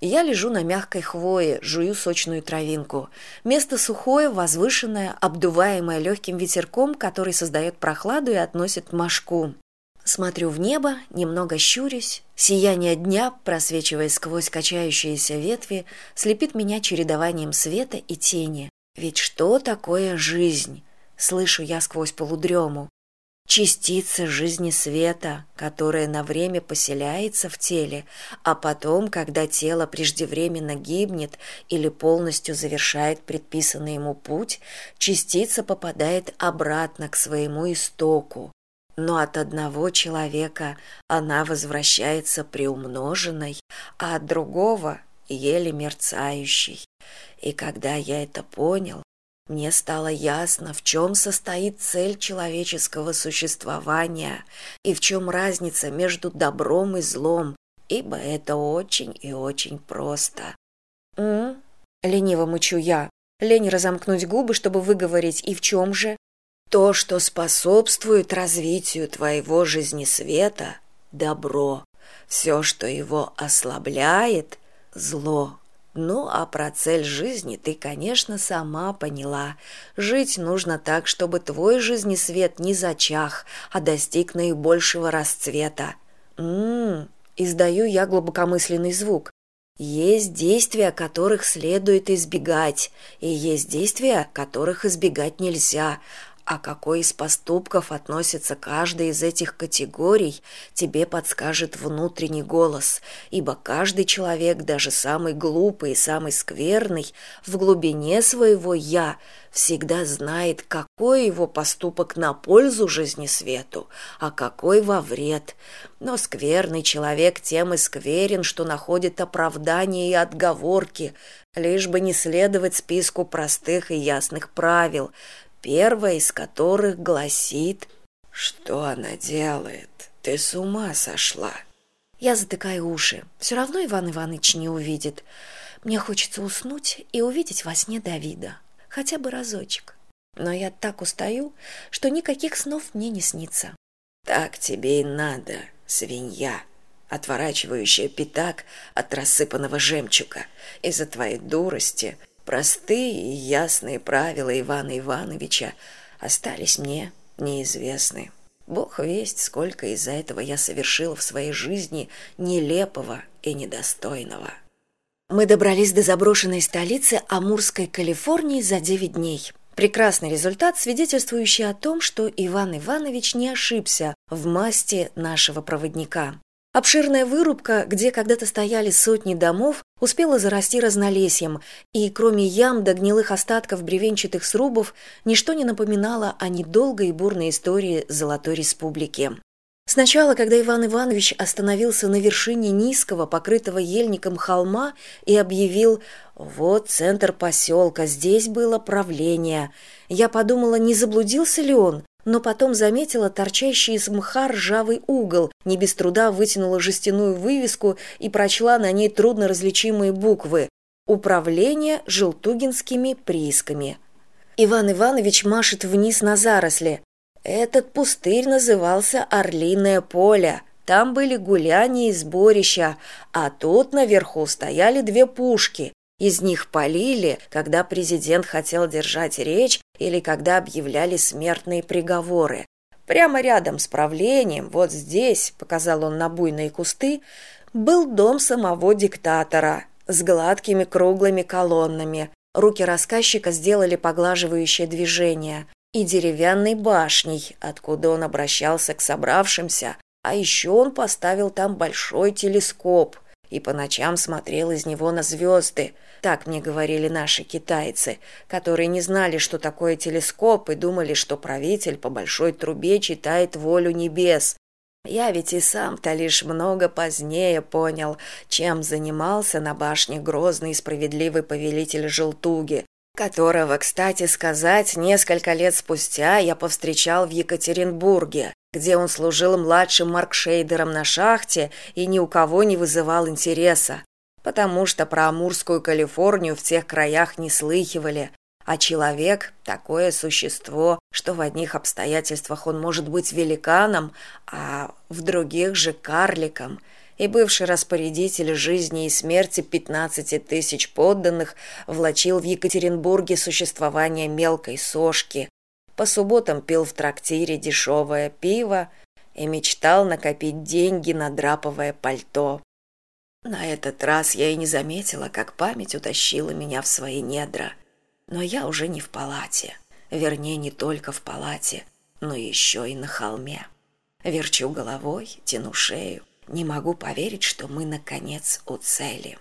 я лежу на мягкой хвое жую сочную травинку. Место сухое возвышенное обдуваемое легким ветерком который создает прохладу и относит мошку. Смотрю в небо немного щурюсь сияние дня просвечивая сквозь качающиеся ветви слепит меня чередованием света и тени. Ведь что такое жизнь? Слышу я сквозь полудрему частица жизни света, которая на время поселяется в теле, а потом, когда тело преждевременно гибнет или полностью завершает предписанный ему путь, частица попадает обратно к своему истоку. Но от одного человека она возвращается приумноженной, а от другого еле мерцающей. И когда я это понял, мне стало ясно, в чем состоит цель человеческого существования и в чем разница между добром и злом, ибо это очень и очень просто. «М?» — лениво мычу я. Лень разомкнуть губы, чтобы выговорить, и в чем же? То, что способствует развитию твоего жизнесвета — добро. Все, что его ослабляет — зло. Ну, а про цель жизни ты, конечно, сама поняла. Жить нужно так, чтобы твой жизнесвет не зачах, а достиг наибольшего расцвета. Ммм, издаю я глубокомысленный звук. Есть действия, которых следует избегать, и есть действия, которых избегать нельзя, а какой из поступков относится каждый из этих категорий, тебе подскажет внутренний голос, ибо каждый человек, даже самый глупый и самый скверный, в глубине своего «я» всегда знает, какой его поступок на пользу жизни свету, а какой во вред. Но скверный человек тем и скверен, что находит оправдания и отговорки, лишь бы не следовать списку простых и ясных правил, первая из которых гласит «Что она делает? Ты с ума сошла!» Я затыкаю уши. Все равно Иван Иванович не увидит. Мне хочется уснуть и увидеть во сне Давида. Хотя бы разочек. Но я так устаю, что никаких снов мне не снится. «Так тебе и надо, свинья!» отворачивающая пятак от рассыпанного жемчуга. Из-за твоей дурости Простые и ясные правила Ивана Ивановича остались мне неизвестны. Бог весть, сколько из-за этого я совершила в своей жизни нелепого и недостойного. Мы добрались до заброшенной столицы Амурской Калифорнии за девять дней. Прекрасный результат, свидетельствующий о том, что Иван Иванович не ошибся в масти нашего проводника. Обширная вырубка, где когда-то стояли сотни домов, успела зарасти разнолесьем, и кроме ям до гнилых остатков бревенчатых срубов, ничто не напоминало о недолгой и бурной истории Золотой Республики. Сначала, когда Иван Иванович остановился на вершине низкого, покрытого ельником холма и объявил «Вот центр поселка, здесь было правление», я подумала, не заблудился ли он, но потом заметила торчащий из мха ржавый угол, не без труда вытянула жестяную вывеску и прочла на ней трудно различимые буквы «Управление желтугинскими приисками». Иван Иванович машет вниз на заросли. Этот пустырь назывался Орлиное поле. Там были гуляния и сборища, а тут наверху стояли две пушки. Из них полили, когда президент хотел держать речь или когда объявляли смертные приговоры. Прямо рядом с правлением, вот здесь, показал он на буйные кусты, был дом самого диктатора с гладкими круглыми колоннами. Руки рассказчика сделали поглаживающее движение и деревянной башней, откуда он обращался к собравшимся, а еще он поставил там большой телескоп и по ночам смотрел из него на звезды, так мне говорили наши китайцы, которые не знали, что такое телескоп, и думали, что правитель по большой трубе читает волю небес. Я ведь и сам-то лишь много позднее понял, чем занимался на башне грозный и справедливый повелитель Желтуги, которого, кстати сказать, несколько лет спустя я повстречал в Екатеринбурге, где он служил младшим маркшейдером на шахте и ни у кого не вызывал интереса потому что про амурскую калифорнию в тех краях не слыхивали а человек такое существо что в одних обстоятельствах он может быть великаном а в других же карликом. И бывший распорядитель жизни и смерти пятнадцати тысяч подданных влачил в екатеринбурге существование мелкой сошки по субботам пил в трактире дешевое пиво и мечтал накопить деньги на драповое пальто. На этот раз я и не заметила как память утащила меня в свои недра. Но я уже не в палате. Вернее не только в палате но еще и на холме. Верчу головой тяну шею. Не могу поверить что мы наконец у цели